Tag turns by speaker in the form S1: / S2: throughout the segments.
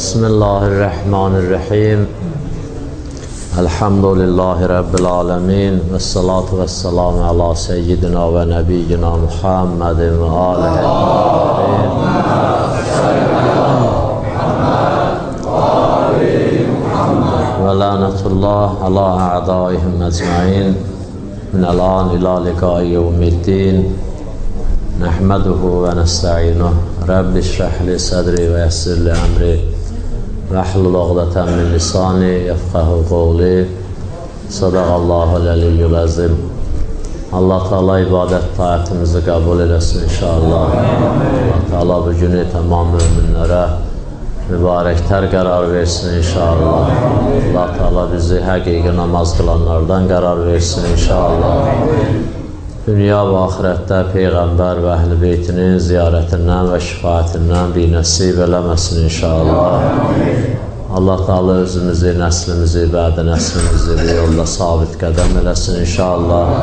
S1: بسم الله الرحمن الرحيم الحمد لله رب العالمين والصلاة والسلام على سيدنا ونبينا محمد وآله الطاهرين ولعنة الله على أعدائهم أجمعين من الآن إلى لقاء يوم الدين نحمده ونستعينه رب اشرح لي صدري ويسر لي أمري Vəhlul oqdətən min lisani, yəfqəhu qovli, sadaqallahu ləliyyül əzim. Allah Teala ibadət taətimizi qəbul eləsin inşallah. Allah Teala bu günü tamam müminlərə mübarəklər qərar versin inşallah. Allah Teala bizi həqiqi namaz qılanlardan qərar versin inşallah. Dünya və axirətdə Peyğəmbər və əhl-i beytinin ziyarətindən və şifayətindən bir nəsib eləməsin inşallah. Allah Teala özümüzü, nəslimizi, bədə nəslimizi bu yolda sabit qədəm eləsin inşallah.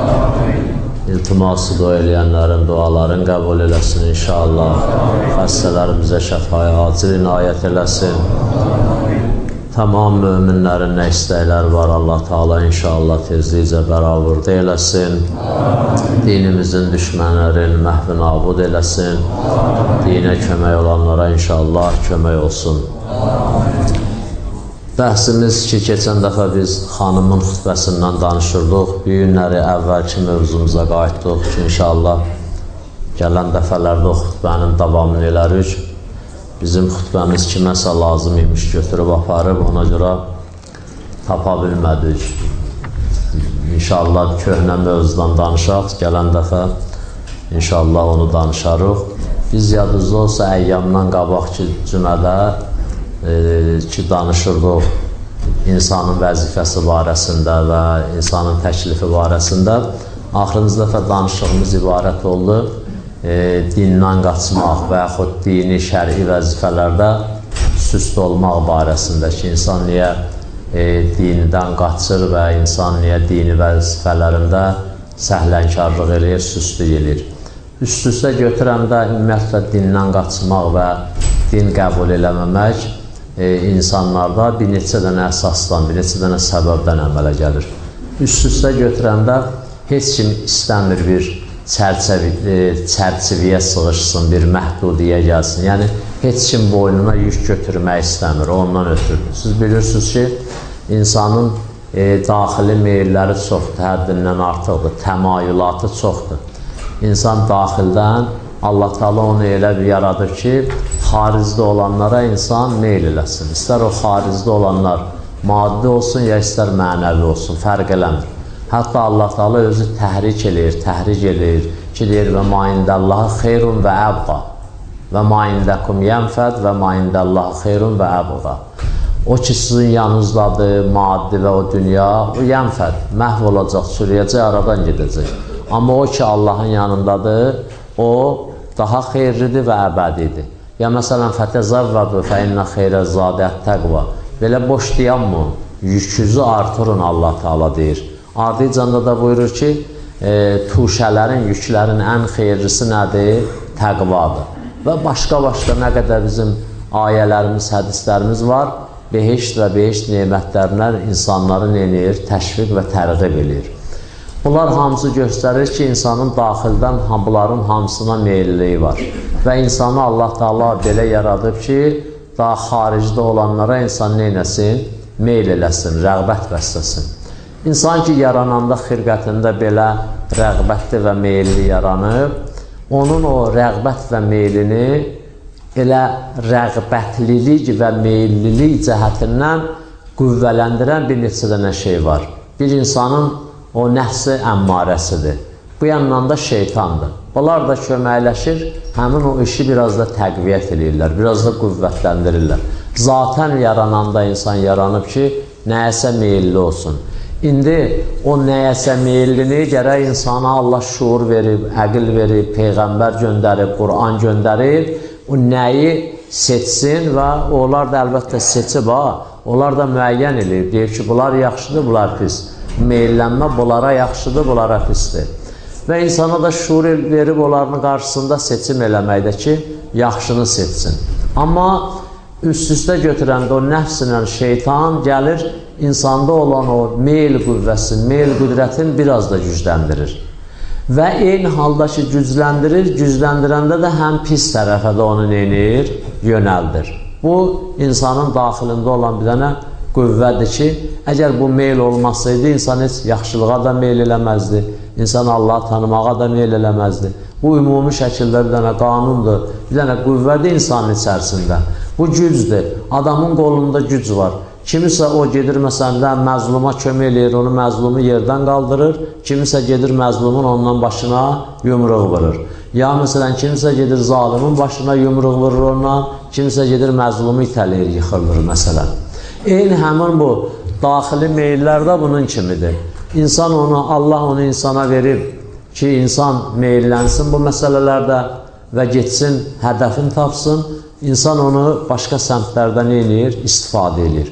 S1: İltiması dua eləyənlərin duaların qəbul eləsin inşallah. Xəstələrimizə şəfaya acil inayət eləsin. Tamam möminlərin nə istəkləri var Allah Teala inşallah tezlikcə bərabərdə eləsin. Dinimizin düşmənlərin məhvi nabud eləsin. Dinə kömək olanlara inşallah kömək olsun. Bəhsimiz ki, keçən dəfə biz xanımın xütbəsindən danışırdıq. Bu günləri əvvəlki mövzumuza qayıtdıq ki, inşallah gələn dəfələrdə o xütbənin davamını elərik. Bizim xütbəmiz kiməsə lazım imiş götürüb aparıb, ona görə tapa bilmədik. İnşallah köhnə mövzudan danışaq, gələn dəfə inşallah onu danışarıq. Biz yadınızda olsa əyyamdan qabaqki cümədə e, ki, danışırdıq insanın vəzifəsi barəsində və insanın təklifi barəsində. Axırıncı dəfə danışığımız ibarət oldu e, dindən qaçmaq və yaxud dini, şəri vəzifələrdə süst olmaq barəsində ki, insan niyə e, dinidən qaçır və insan niyə dini vəzifələrində səhlənkarlıq eləyir, süstlük eləyir. Üst-üstə götürəndə ümumiyyətlə dindən qaçmaq və din qəbul eləməmək e, insanlarda bir neçə dənə əsasdan, bir neçə dənə səbəbdən əmələ gəlir. Üst-üstə götürəndə heç kim istəmir bir çərçəvi, e, çərçivəyə sığışsın, bir məhdudiyyə gəlsin. Yəni, heç kim boynuna yük götürmək istəmir, ondan ötürür. Siz bilirsiniz ki, insanın e, daxili meyilləri çoxdur, həddindən artıqdır, təmayülatı çoxdur. İnsan daxildən Allah Taala onu elə bir yaradır ki, xaricdə olanlara insan meyl eləsin. İstər o xaricdə olanlar maddi olsun, ya istər mənəvi olsun, fərq eləmir. Hətta Allah Taala özü təhrik eləyir, təhrik eləyir ki, deyir və maindəllaha xeyrun və əbqa və maindəkum yənfəd və maindəllaha xeyrun və əbqa. O ki, sizin yanınızdadır, maddi və o dünya, o yənfəd, məhv olacaq, çürüyəcək, aradan gedəcək. Amma o ki, Allahın yanındadır, o daha xeyirlidir və əbədidir. Ya məsələn, fətəzəvvədu fə innə xeyrə zadət təqva. Belə boş dayanmı? Yükünüzü artırın Allah Teala deyir. Ardıcanda da buyurur ki, e, tuşələrin, yüklərin ən xeyirlisi nədir? Təqvadır. Və başqa-başqa nə qədər bizim ayələrimiz, hədislərimiz var. Behişt və behişt nemətlərinə insanları neyir? Təşviq və tərğib edir. Bunlar hamısı göstərir ki, insanın daxildən bunların hamısına meyilliyi var. Və insanı Allah Taala belə yaradıb ki, daha xaricdə olanlara insan neynəsin? Meyl eləsin, rəğbət bəsləsin. İnsan ki, yarananda xirqətində belə rəğbətli və meyilli yaranıb, onun o rəğbət və meylini elə rəğbətlilik və meyillilik cəhətindən qüvvələndirən bir neçə dənə şey var. Bir insanın o nəfsi əmmarəsidir. Bu yandan da şeytandır. Onlar da köməkləşir, həmin o işi biraz da təqviyyət edirlər, biraz da qüvvətləndirirlər. Zatən yarananda insan yaranıb ki, nəyəsə meyilli olsun. İndi o nəyəsə meyillini gərək insana Allah şuur verib, əqil verib, Peyğəmbər göndərib, Quran göndərib, o nəyi seçsin və onlar da əlbəttə seçib ha, onlar da müəyyən edir, deyir ki, bunlar yaxşıdır, bunlar pis meyllənmə bunlara yaxşıdır, bunlara pisdir. Və insana da şuur verib onların qarşısında seçim eləməkdə ki, yaxşını seçsin. Amma üst-üstə götürəndə o nəfslə şeytan gəlir, insanda olan o meyl qüvvəsin, meyl qüdrətin biraz da gücləndirir. Və eyni halda ki, gücləndirir, gücləndirəndə də həm pis tərəfə də onu neynir? Yönəldir. Bu, insanın daxilində olan bir dənə qüvvədir ki, əgər bu meyl olmasaydı, insan heç yaxşılığa da meyl eləməzdi, insan Allah tanımağa da meyl eləməzdi. Bu, ümumi şəkildə bir dənə qanundur, bir dənə qüvvədir insanın içərisində. Bu gücdür. Adamın qolunda güc var. Kimisə o gedir məsələn məzluma kömək eləyir, onu məzlumu yerdən qaldırır, kimisə gedir məzlumun ondan başına yumruq vurur. Ya məsələn kimisə gedir zalimin başına yumruq vurur ondan, kimisə gedir məzlumu itələyir, yıxılır məsələn. Eyni həmin bu daxili meyillər də bunun kimidir. İnsan onu, Allah onu insana verib ki, insan meyillənsin bu məsələlərdə və getsin, hədəfini tapsın, insan onu başqa səmtlərdən eləyir, istifadə edir.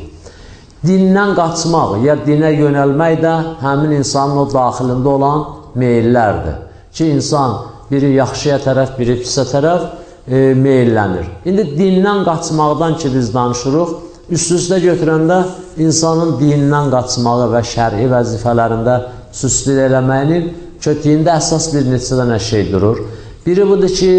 S1: Dindən qaçmaq, ya dinə yönəlmək də həmin insanın o daxilində olan meyillərdir. Ki, insan biri yaxşıya tərəf, biri pisə tərəf e, meyillənir. İndi dindən qaçmaqdan ki, biz danışırıq, üst-üstə götürəndə insanın dinindən qaçmağı və şəri vəzifələrində süstlük eləməyinin kötüyündə əsas bir neçə dənə şey durur. Biri budur ki,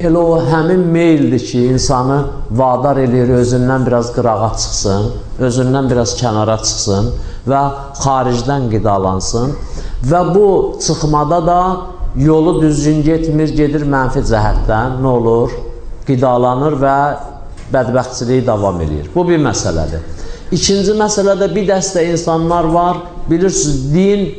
S1: elə o həmin meyldir ki, insanı vadar eləyir, özündən biraz qırağa çıxsın, özündən biraz kənara çıxsın və xaricdən qidalansın və bu çıxmada da yolu düzgün getmir, gedir mənfi cəhətdən, nə olur? Qidalanır və bədbəxtçiliyi davam edir. Bu bir məsələdir. İkinci məsələdə bir dəstə insanlar var, bilirsiniz, din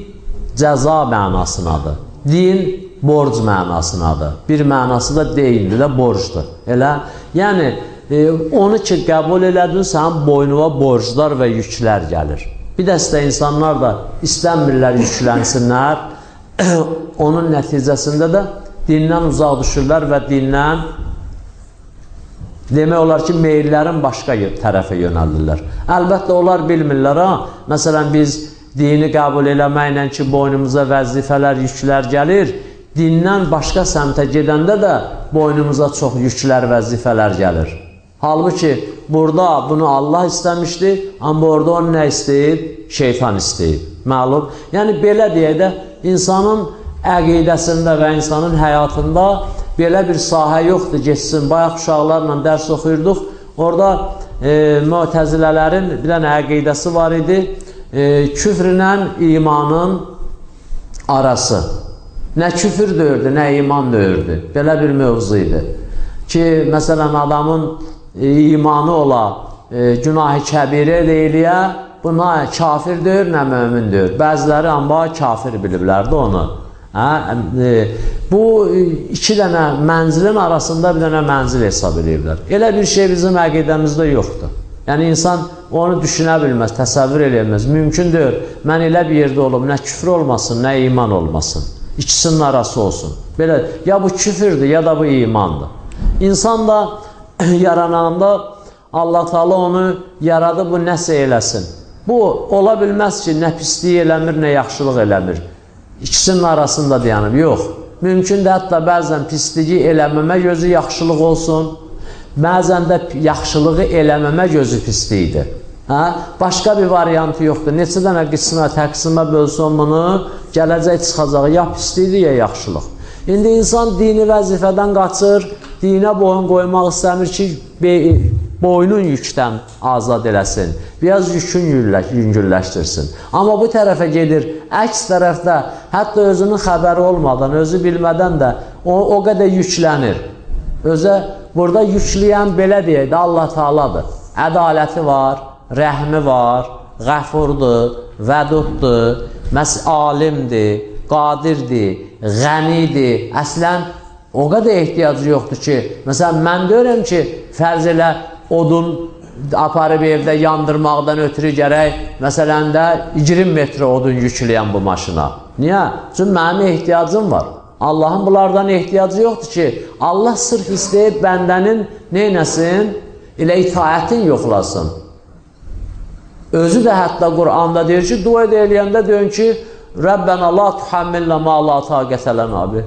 S1: cəza mənasınadır. Din borc mənasınadır. Bir mənası da deyildir də borcdur. Elə, yəni e, onu ki qəbul elədin, sənin boynuna borclar və yüklər gəlir. Bir dəstə insanlar da istəmirlər yüklənsinlər. Onun nəticəsində də dindən uzaq düşürlər və dindən demək olar ki, meyillərin başqa tərəfə yönəldirlər. Əlbəttə, onlar bilmirlər, ha, məsələn, biz dini qəbul eləməklə ki, boynumuza vəzifələr, yüklər gəlir, dindən başqa səmtə gedəndə də boynumuza çox yüklər, vəzifələr gəlir. Halbuki, burada bunu Allah istəmişdi, amma orada onu nə istəyib? Şeytan istəyib. Məlum. Yəni, belə deyək də, insanın əqidəsində və insanın həyatında belə bir sahə yoxdur, geçsin. Bayaq uşaqlarla dərs oxuyurduq. Orada e, mütəzilələrin bir dənə əqidəsi var idi. E, küfrlə imanın arası. Nə küfür döyürdü, nə iman döyürdü. Belə bir mövzu idi. Ki, məsələn, adamın e, imanı ola, e, günahı kəbirə deyiləyə, buna kafir deyir, nə mömin deyir. Bəziləri amma kafir biliblər də onu. Hə? E, bu iki dənə mənzilin arasında bir dənə mənzil hesab edirlər. Elə bir şey bizim əqidəmizdə yoxdur. Yəni, insan onu düşünə bilməz, təsəvvür eləməz. Mümkün deyil, mən elə bir yerdə olum, nə küfr olmasın, nə iman olmasın. İkisinin arası olsun. Belə ya bu küfürdür, ya da bu imandır. İnsan da yarananda Allah Taala onu yaradı bu nəsə eləsin. Bu ola bilməz ki, nə pislik eləmir, nə yaxşılıq eləmir. İkisinin arasında dayanıb. Yox. Mümkün də hətta bəzən pisliyi eləməmə gözü yaxşılıq olsun. Bəzən də yaxşılığı eləməmə gözü pislikdir. Hə? Başqa bir variantı yoxdur. Neçə dənə qismə, təqsimə bölsən bunu, gələcək çıxacaq ya pislikdir, ya yaxşılıq. İndi insan dini vəzifədən qaçır, dinə boyun qoymaq istəmir ki, boynun yükdən azad eləsin, biraz yükün yüngülləşdirsin. Amma bu tərəfə gedir, əks tərəfdə hətta özünün xəbəri olmadan, özü bilmədən də o, o qədər yüklənir. Özə burada yükləyən belə deyək də Allah Taaladır. Ədaləti var, rəhmi var, qəfurdur, vəduddur, məs alimdir, qadirdir, qənidir. Əslən, o qədər ehtiyacı yoxdur ki, məsələn, mən deyirəm ki, fərz elə odun aparıb evdə yandırmaqdan ötürü gərək, məsələn də 20 metrə odun yükləyən bu maşına. Niyə? Çünki mənim ehtiyacım var. Allahın bunlardan ehtiyacı yoxdur ki, Allah sırf istəyib bəndənin neynəsin? Elə itaətin yoxlasın. Özü də hətta Quranda deyir ki, dua eləyəndə deyin ki, Rəbbənə la tuhammillə ma la taqətələn abi.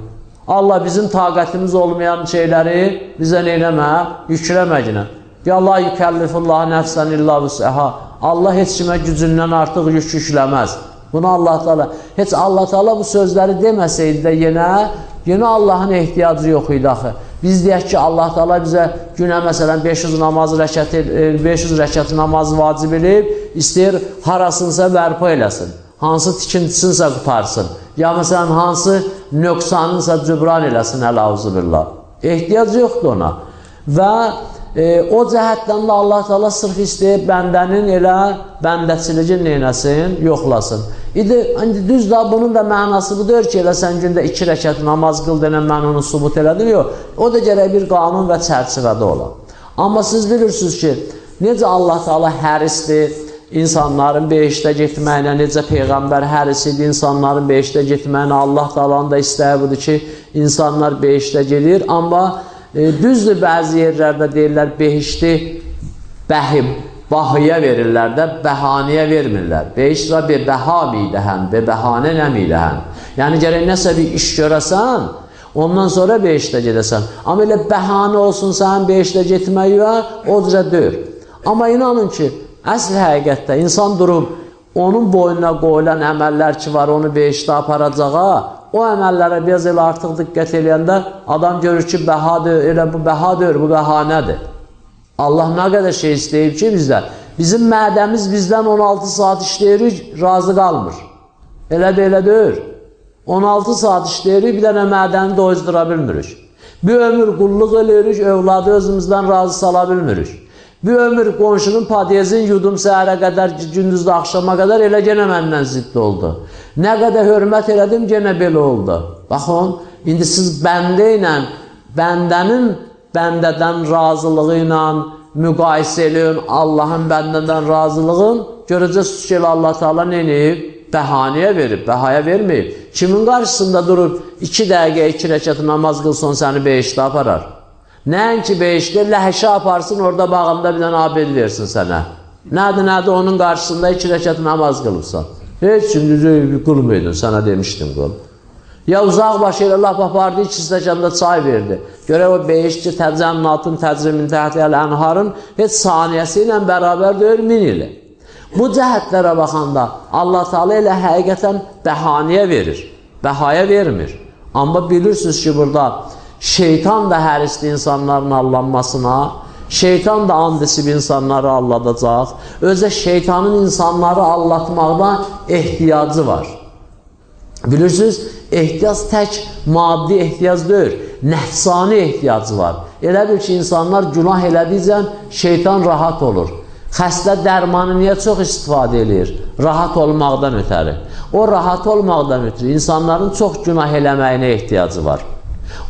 S1: Allah bizim taqətimiz olmayan şeyləri bizə neynəmə, yükləməginə. Ya la yükəllifullah nəfsən illa vüsəha. Allah heç kimə gücündən artıq yük yükləməz. Bunu Allah Taala heç Allah Taala bu sözləri deməsəydi də yenə yenə Allahın ehtiyacı yox idi axı. Biz deyək ki, Allah Taala bizə günə məsələn 500 namaz rəkət 500 rəkət namaz vacib edib, istəyir harasınsa bərpa eləsin. Hansı tikintisinsə qutarsın. Ya məsələn hansı nöqsanınsa cübran eləsin əl-auzubillah. Ehtiyac yoxdur ona. Və e, o cəhətdən də Allah Taala sırf istəyir bəndənin elə bəndəçiliyi neynəsin, yoxlasın. İndi, indi düz da bunun da mənası budur ki, elə sən gündə iki rəkat namaz qıl denən mən onu subut elədim, yox. O da gərək bir qanun və çərçivədə ola. Amma siz bilirsiniz ki, necə Allah Taala hərisdir, insanların beşdə getməyinə, necə Peyğəmbər həris idi insanların beşdə getməyinə, Allah Taalanın da istəyi budur ki, insanlar beşdə gedir, amma düzdür bəzi yerlərdə deyirlər behişdi bəhim, bahıya verirlər də, bəhanəyə vermirlər. Behişdə bir bəha midəhən, bir bəhanə nə midəhən. Yəni gərək nəsə bir iş görəsən, ondan sonra behişdə gedəsən. Amma elə bəhanə olsun sənin behişdə getməyə, o cürə deyir. Amma inanın ki, əsl həqiqətdə insan durub onun boynuna qoyulan əməllər ki var, onu behişdə aparacağa, o əməllərə biraz elə artıq diqqət eləyəndə adam görür ki, bəhadır, elə bu bəhadır, bu bəhanədir. Allah nə qədər şey istəyib ki bizdən. Bizim mədəmiz bizdən 16 saat işləyirik, razı qalmır. Elə də elə deyir. 16 saat işləyirik, bir dənə mədəni doyuzdura bilmirik. Bir ömür qulluq eləyirik, övladı özümüzdən razı sala bilmirik. Bir ömür qonşunun padyezin yudum səhərə qədər, gündüzdə axşama qədər elə genə məndən ziddi oldu. Nə qədər hörmət elədim, genə belə oldu. Baxın, indi siz bəndə ilə, bəndənin bəndədən razılığı ilə müqayisə eləyin, Allahın bəndədən razılığın, görəcəksiniz ki, Allah Teala nə edib? Bəhanəyə verib, bəhaya verməyib. Kimin qarşısında durub iki dəqiqə, iki rəkat namaz qılson səni beşdə aparar? Nəinki beşdə ləhşə aparsın, orada bağında bir dənə abel versin sənə. Nədir, nədir, onun qarşısında iki rəkat namaz qılıbsan. Heç kim düzü qılmaydın, sənə demişdim qıl. Ya uzaq başı ilə laf apardı, iki stəkanda çay verdi. Görək o beşki təcənnatın, təcrimin təhtiyyəl ənharın heç saniyəsi ilə bərabər deyir, min ili. Bu cəhətlərə baxanda Allah Teala elə həqiqətən bəhanəyə verir, bəhaya vermir. Amma bilirsiniz ki, burada Şeytan da hərisli insanların allanmasına, şeytan da and içib insanları alladacaq. Özə şeytanın insanları allatmaqda ehtiyacı var. Bilirsiniz, ehtiyac tək maddi ehtiyac deyil, nəfsani ehtiyacı var. Elə bil ki, insanlar günah elədikcə şeytan rahat olur. Xəstə dərmanı niyə çox istifadə edir? Rahat olmaqdan ötəri. O rahat olmaqdan ötürü insanların çox günah eləməyinə ehtiyacı var.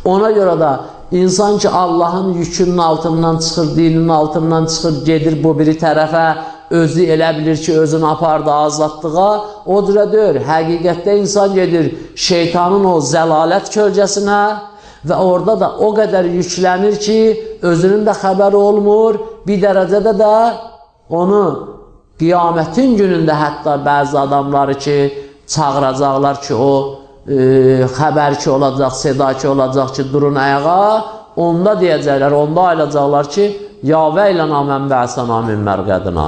S1: Ona görə də insan ki, Allahın yükünün altından çıxır, dinin altından çıxır, gedir bu biri tərəfə, özü elə bilir ki, özünü apardı azadlığa, o cürə deyir. Həqiqətdə insan gedir şeytanın o zəlalət kölgəsinə və orada da o qədər yüklənir ki, özünün də xəbəri olmur, bir dərəcədə də onu qiyamətin günündə hətta bəzi adamları ki, çağıracaqlar ki, o e, xəbər ki olacaq, seda ki olacaq ki, durun ayağa, onda deyəcəklər, onda ayılacaqlar ki, yavə ilə namən bəsəna min mərqədina.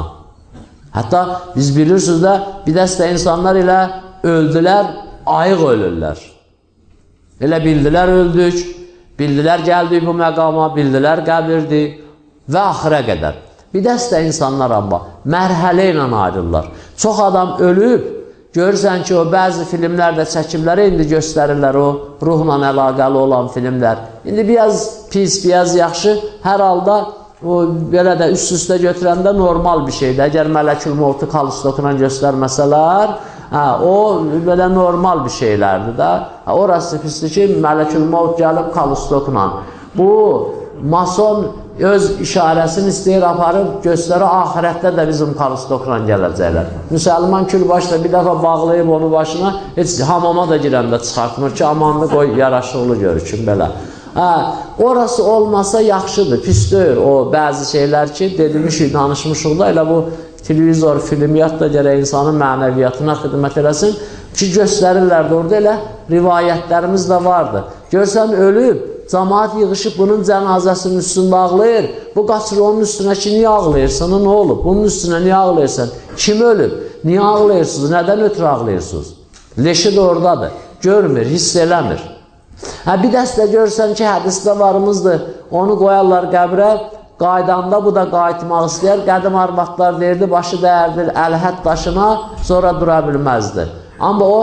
S1: Hətta biz bilirsiniz də, bir dəstə insanlar ilə öldülər, ayıq ölürlər. Elə bildilər öldük, bildilər gəldik bu məqama, bildilər qəbirdir və axıra qədər. Bir dəstə insanlar amma mərhələ ilə ayrılırlar. Çox adam ölüb, Görürsən ki, o bəzi filmlərdə çəkimləri indi göstərirlər o ruhla əlaqəli olan filmlər. İndi biraz pis, biraz yaxşı, hər halda o belə də üst-üstə götürəndə normal bir şeydir. Əgər Mələkül Mövtu Kalistokla göstərməsələr, hə, o belə normal bir şeylərdir də. Hə, orası pisdir ki, Mələkül Mövt gəlib Kalistokla. Bu mason öz işarəsini istəyir aparıb göstərir, ahirətdə də bizim kalistokla gələcəklər. Müsəlman külbaşla bir dəfə bağlayıb onu başına, heç hamama da girəndə çıxartmır ki, amanlı qoy yaraşıqlı görükün belə. Hə, orası olmasa yaxşıdır, pis deyir o bəzi şeylər ki, dedimişik, danışmışıq da, elə bu televizor, filmiyyat da gərək insanın mənəviyyatına xidmət eləsin ki, göstərirlər orada elə rivayətlərimiz də vardır. Görsən, ölüb, cəmaat yığışıb bunun cənazəsinin üstündə ağlayır. Bu qaçır onun üstünə ki, niyə ağlayırsan, nə olub? Bunun üstünə niyə ağlayırsan? Kim ölüb? Niyə ağlayırsınız? Nədən ötürü ağlayırsınız? Leşi də oradadır. Görmür, hiss eləmir. Hə, bir dəstə görsən ki, hədisdə varımızdır, onu qoyarlar qəbrə, qaydanda bu da qayıtmaq istəyər. Qədim arvaqlar deyirdi, başı dəyərdir əlhət daşına, sonra dura bilməzdi. Amma o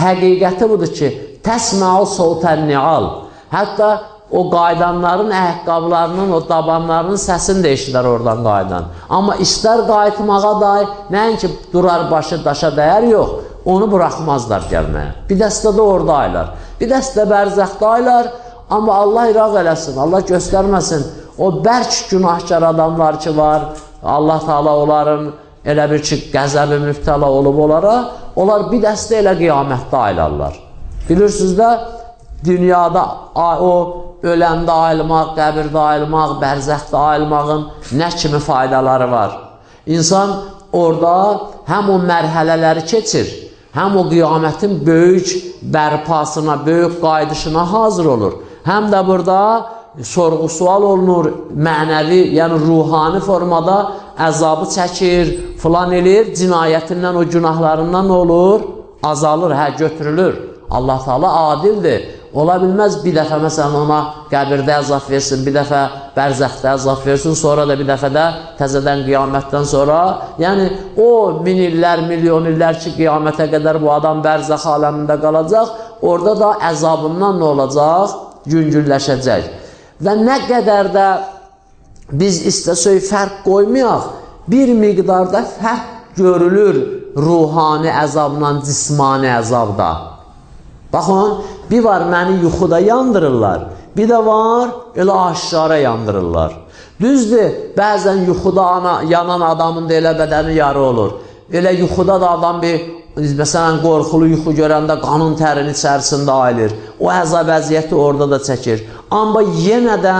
S1: həqiqəti budur ki, təsməu soğutən nial. Hətta o qaydanların əhqqablarının, o dabanlarının səsini də eşidər oradan qaydan. Amma istər qayıtmağa dair, nəinki durar başı daşa dəyər, yox, onu buraxmazlar gəlməyə. Bir dəstə də orada aylar. Bir dəstə bərzəxdə aylar, amma Allah iraq eləsin, Allah göstərməsin. O bərk günahkar adamlar ki var, Allah Taala onların elə bir ki, qəzəbi müftəla olub onlara, onlar bir dəstə elə qiyamətdə aylarlar. Bilirsiniz də, dünyada o öləndə ayılmaq, qəbirdə ayılmaq, bərzəxdə ayılmağın nə kimi faydaları var? İnsan orada həm o mərhələləri keçir, həm o qiyamətin böyük bərpasına, böyük qaydışına hazır olur. Həm də burada sorğu-sual olunur, mənəvi, yəni ruhani formada əzabı çəkir, filan eləyir, cinayətindən, o günahlarından nə olur? Azalır, hə, götürülür. Allah Taala adildir. Ola bilməz bir dəfə məsələn ona qəbirdə əzab versin, bir dəfə bərzəxdə əzab versin, sonra da bir dəfə də təzədən qiyamətdən sonra, yəni o min illər, milyon illər ki, qiyamətə qədər bu adam bərzəx aləmində qalacaq, orada da əzabından nə olacaq? Yüngülləşəcək. Və nə qədər də biz istəsək fərq qoymayaq, bir miqdarda fərq görülür ruhani əzabla cismani əzabda. Baxın, bir var məni yuxuda yandırırlar, bir də var elə aşkara yandırırlar. Düzdür, bəzən yuxuda ana, yanan adamın da elə bədəni yarı olur. Elə yuxuda da adam bir, məsələn, qorxulu yuxu görəndə qanın tərini içərisində ayılır. O əzab əziyyəti orada da çəkir. Amma yenə də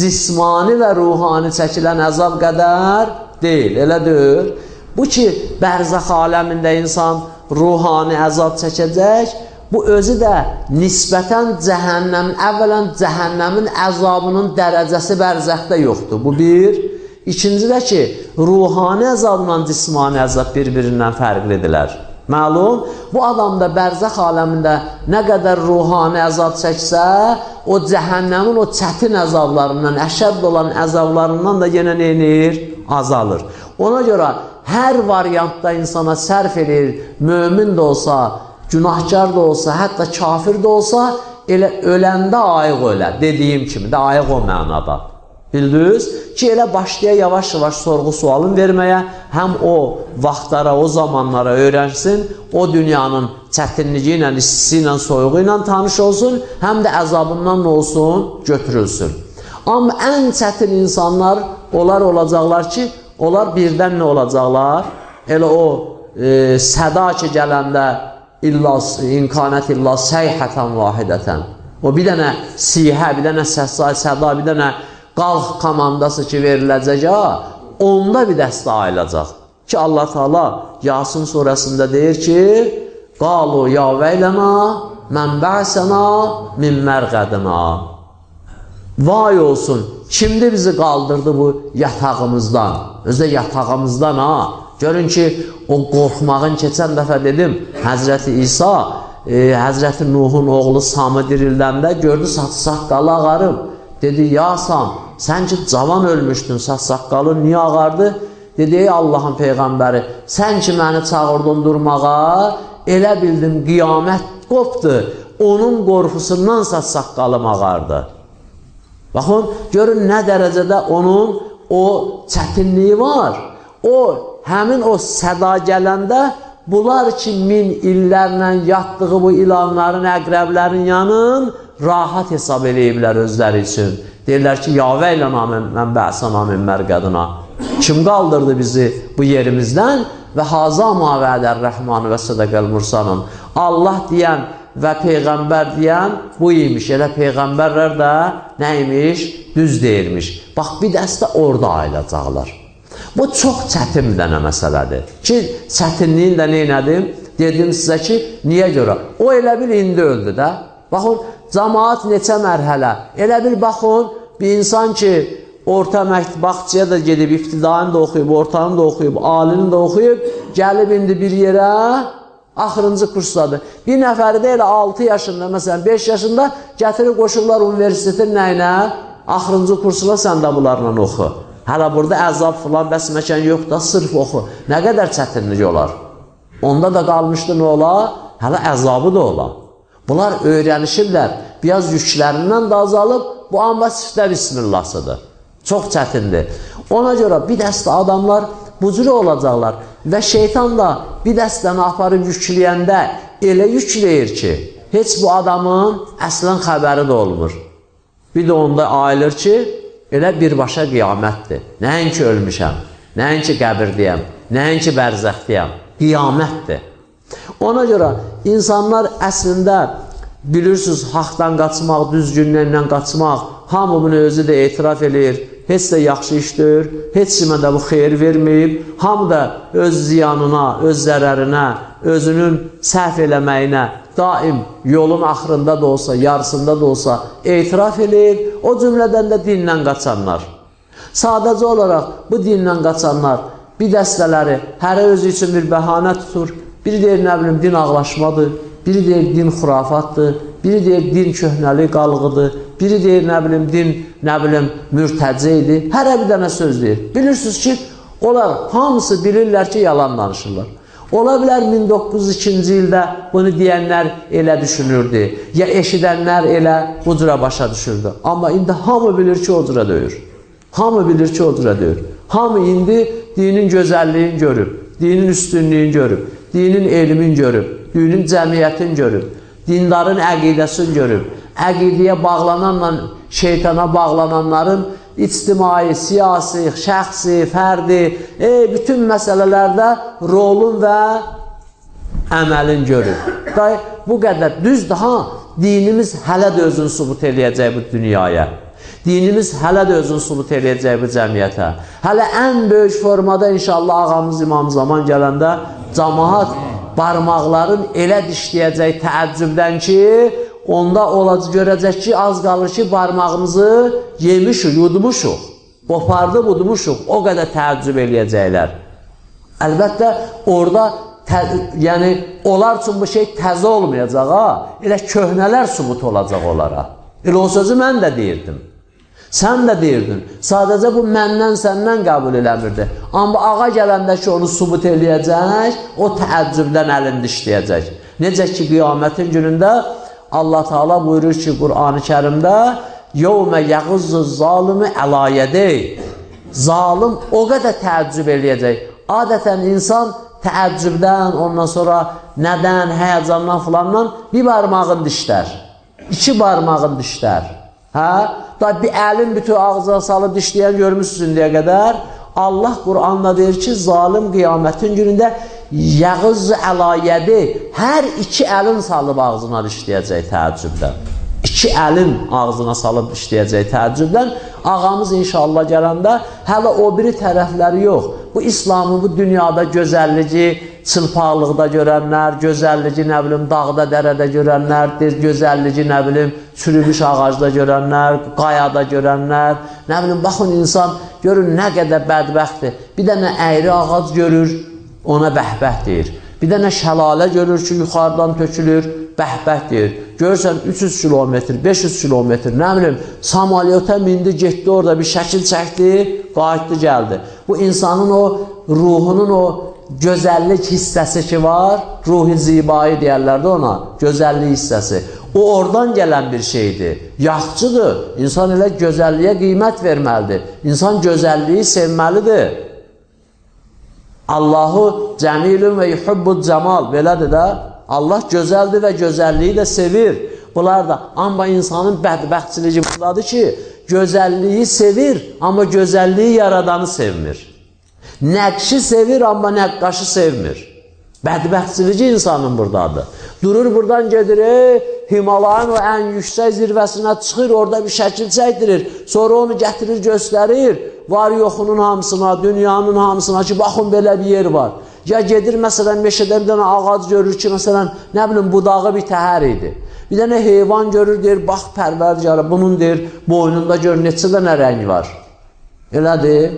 S1: cismani və ruhani çəkilən əzab qədər deyil, elə deyil. Bu ki, bərzəx aləmində insan ruhani əzab çəkəcək, Bu özü də nisbətən cəhənnəm, əvvələn cəhənnəmin əzabının dərəcəsi bərzəxdə yoxdur. Bu bir. İkinci də ki, ruhani əzabla cismani əzab bir-birindən fərqlidirlər. Məlum, bu adam da bərzəx aləmində nə qədər ruhani əzab çəksə, o cəhənnəmin o çətin əzablarından, əşədd olan əzablarından da yenə neyinir? Azalır. Ona görə hər variantda insana sərf edir, mömin də olsa, günahkar da olsa, hətta kafir də olsa, elə öləndə ayıq ölə. Dediyim kimi də ayıq o mənada. Bildiniz? Ki, elə başlaya yavaş-yavaş sorğu-sualın verməyə, həm o vaxtlara, o zamanlara öyrənsin, o dünyanın çətinliyi ilə, istisi ilə, soyuğu ilə tanış olsun, həm də əzabından olsun? Götürülsün. Amma ən çətin insanlar onlar olacaqlar ki, onlar birdən nə olacaqlar? Elə o e, səda ki gələndə İlla inkanət illa səyhətən vahidətən. O bir dənə sihə, bir dənə səssay, səda, bir dənə qalx komandası ki veriləcək, onda bir dəstə ayılacaq. Ki Allah Taala Yasin surəsində deyir ki: "Qalu ya veylana men ba'sana min mərqədina." Vay olsun, kimdir bizi qaldırdı bu yatağımızdan? Özə yatağımızdan ha. Görün ki, o qorxmağın keçən dəfə dedim, Həzrəti İsa, e, Həzrəti Nuhun oğlu Samı dirildəndə gördü saç-saqqalı ağarıb. Dedi, ya Sam, sən ki cavan ölmüşdün, saç-saqqalın niyə ağardı? Dedi, ey Allahın Peyğəmbəri, sən ki məni çağırdın durmağa, elə bildim qiyamət qopdu, onun qorxusundan saç-saqqalım ağardı. Baxın, görün nə dərəcədə onun o çətinliyi var. O həmin o səda gələndə bunlar ki, min illərlə yatdığı bu ilanların, əqrəblərin yanın rahat hesab eləyiblər özləri üçün. Deyirlər ki, yavə ilə namən, mən bəsana min mərqədina. Kim qaldırdı bizi bu yerimizdən? Və haza mavədər rəhmanı və sədəqəl mursanın. Allah deyən və Peyğəmbər deyən bu imiş. Elə Peyğəmbərlər də nə imiş? Düz deyirmiş. Bax, bir dəstə orada ayılacaqlar. Bu çox çətin bir dənə məsələdir. Ki, çətinliyin də neynədim? Dedim sizə ki, niyə görə? O elə bil indi öldü də. Baxın, cəmaat neçə mərhələ. Elə bir baxın, bir insan ki, orta məktəbaqçıya da gedib, iftidani də oxuyub, ortanı da oxuyub, alini də oxuyub, gəlib indi bir yerə axırıncı kursdadır. Bir nəfəri də elə 6 yaşında, məsələn 5 yaşında gətirib qoşurlar universitetin nəyinə? Axırıncı kursuna sən də bunlarla oxu. Hələ burada əzab filan bəs məkən yox da, sırf oxu. Nə qədər çətinlik olar? Onda da qalmışdı nə ola? Hələ əzabı da ola. Bunlar öyrənişirlər. Biraz yüklərindən də azalıb, bu amma siftə bismillahsıdır. Çox çətindir. Ona görə bir dəstə adamlar bu cür olacaqlar və şeytan da bir dəstəni aparıb yükləyəndə elə yükləyir ki, heç bu adamın əslən xəbəri də olmur. Bir də onda ayılır ki, elə birbaşa qiyamətdir. Nəinki ölmüşəm, nəinki qəbirdəyəm, nəinki bərzəxdəyəm, qiyamətdir. Ona görə insanlar əslində bilirsiniz, haqdan qaçmaq, düzgünlüklə qaçmaq, hamı bunu özü də etiraf eləyir, heç də yaxşı işdir, heç kimə də bu xeyir verməyib, hamı da öz ziyanına, öz zərərinə, özünün səhv eləməyinə daim yolun axırında da olsa, yarısında da olsa etiraf eləyir, o cümlədən də dinlə qaçanlar. Sadəcə olaraq bu dinlə qaçanlar bir dəstələri hərə özü üçün bir bəhanə tutur, biri deyir, nə bilim, din ağlaşmadır, biri deyir, din xurafatdır, biri deyir, din köhnəli qalıqıdır, biri deyir, nə bilim, din, nə bilim, mürtəcə idi. Hərə bir dənə söz deyir. Bilirsiniz ki, onlar hamısı bilirlər ki, yalan danışırlar. Ola bilər 1902-ci ildə bunu deyənlər elə düşünürdü. Ya eşidənlər elə bu cürə başa düşürdü. Amma indi hamı bilir ki, o cürə deyir. Hamı bilir ki, o cürə deyir. Hamı indi dinin gözəlliyini görüb, dinin üstünlüyünü görüb, dinin elmin görüb, dinin cəmiyyətin görüb, dindarın əqidəsini görüb, əqidəyə bağlananla şeytana bağlananların ictimai, siyasi, şəxsi, fərdi, e, bütün məsələlərdə rolun və əməlin görür. Day, bu qədər düzdür, ha, dinimiz hələ də özünü subut eləyəcək bu dünyaya. Dinimiz hələ də özünü subut eləyəcək bu cəmiyyətə. Hələ ən böyük formada inşallah ağamız İmam Zaman gələndə cəmaat barmaqların elə dişləyəcək təəccübdən ki, onda olacaq, görəcək ki, az qalır ki, barmağımızı yemişik, yudmuşuq, qopardıb udmuşuq, o qədər təəccüb eləyəcəklər. Əlbəttə, orada tə, yəni, onlar üçün bu şey təzə olmayacaq, ha? elə köhnələr subut olacaq onlara. Elə o sözü mən də deyirdim. Sən də deyirdin, sadəcə bu məndən, səndən qəbul eləmirdi. Amma ağa gələndə ki, onu subut eləyəcək, o təəccübdən əlində işləyəcək. Necə ki, qiyamətin günündə Allah Teala buyurur ki, Qur'an-ı Kərimdə Yevmə yəğızzu zalimi əlayədey Zalim o qədər təəccüb eləyəcək. Adətən insan təəccübdən, ondan sonra nədən, həyəcandan filandan bir barmağın dişlər, iki barmağın dişlər. Hə? Da bir əlin bütün ağzına salıb dişləyən görmüşsün deyə qədər. Allah Quranda deyir ki, zalim qiyamətin günündə yağız əlayədi hər iki əlin salıb ağzına dişləyəcək təəccübdən. İki əlin ağzına salıb dişləyəcək təəccübdən. Ağamız inşallah gələndə hələ o biri tərəfləri yox. Bu İslamı bu dünyada gözəlliyi çılpaqlıqda görənlər, gözəlliyi nə bilim dağda, dərədə görənlər, gözəlliyi nə bilim çürümüş ağacda görənlər, qayada görənlər, nə bilim baxın insan görün nə qədər bədbəxtdir. Bir dənə əyri ağac görür, ona bəhbəh deyir. Bir dənə şəlalə görür ki, yuxarıdan tökülür, bəhbəh deyir. Görürsən 300 kilometr, 500 kilometr, nə bilim, samalyota mindi, getdi orada bir şəkil çəkdi, qayıtdı, gəldi. Bu insanın o ruhunun o gözəllik hissəsi ki var, ruhi zibayı deyərlər də ona, gözəllik hissəsi. O oradan gələn bir şeydir. Yaxçıdır. İnsan elə gözəlliyə qiymət verməlidir. İnsan gözəlliyi sevməlidir. Allahu cəmilun və yuhubbul cəmal. Belədir də. Allah gözəldir və gözəlliyi də sevir. Bunlar da. Amma insanın bədbəxtçiliyi bundadır ki, gözəlliyi sevir, amma gözəlliyi yaradanı sevmir. Nəqşi sevir, amma nəqqaşı sevmir. Bədbəxtçiliyi insanın buradadır. Durur buradan gedir, ey, Himalayın o ən yüksək zirvəsinə çıxır, orada bir şəkil çəkdirir. Sonra onu gətirir, göstərir. Var yoxunun hamısına, dünyanın hamısına ki, baxın belə bir yer var. Ya gedir, məsələn, meşədə bir dənə ağac görür ki, məsələn, nə bilim, budağı bir təhər idi. Bir dənə heyvan görür, deyir, bax pərverdigara, bunun deyir, boynunda gör neçə dənə rəng var. Elədir.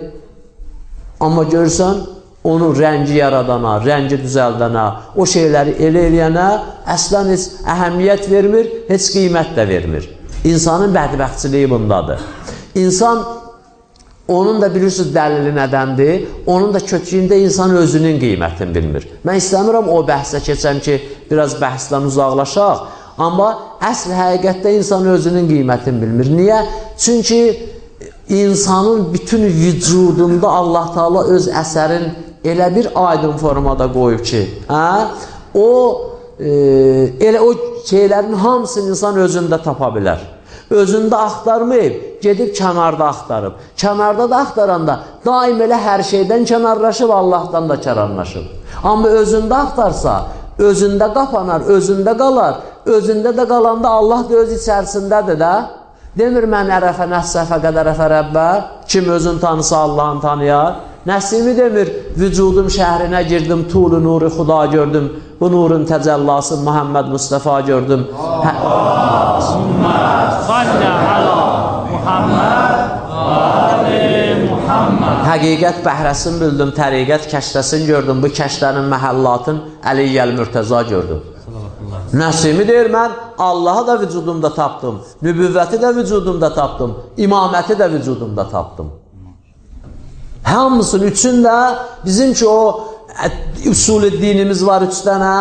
S1: Amma görürsən, onun rəngi yaradana, rəngi düzəldənə, o şeyləri elə eləyənə əslən heç əhəmiyyət vermir, heç qiymət də vermir. İnsanın bədbəxtçiliyi bundadır. İnsan Onun da bilirsiniz dəlili nədəndir? Onun da kötüyündə insan özünün qiymətini bilmir. Mən istəmirəm o bəhsə keçəm ki, biraz bəhsdən uzaqlaşaq. Amma əsl həqiqətdə insan özünün qiymətini bilmir. Niyə? Çünki insanın bütün vücudunda Allah Taala öz əsərin elə bir aydın formada qoyub ki, hə? O e, elə o şeylərin hamısını insan özündə tapa bilər özündə axtarmayıb, gedib kənarda axtarıb. Kənarda da axtaranda daim elə hər şeydən kənarlaşıb, Allahdan da kənarlaşıb. Amma özündə axtarsa, özündə qapanar, özündə qalar. Özündə də qalanda Allah da öz içərisindədir də. Demir mən ərəfə nəssəfə qədər ərəfə rəbbə, kim özün tanısa Allahın tanıyar. Nəsimi demir, vücudum şəhrinə girdim, tulu nuru xuda gördüm. Bu nurun təcəllası Muhammed Mustafa gördüm. Hə Həqiqət bəhrəsini bildim, təriqət kəşrəsini gördüm. Bu kəşrənin məhəllatın Əliyyəl Mürtəza gördüm. Nəsimi deyir, mən Allahı da vücudumda tapdım, nübüvvəti də vücudumda tapdım, imaməti də vücudumda tapdım. Hamısının üçün də bizim ki o usulü dinimiz var üç dənə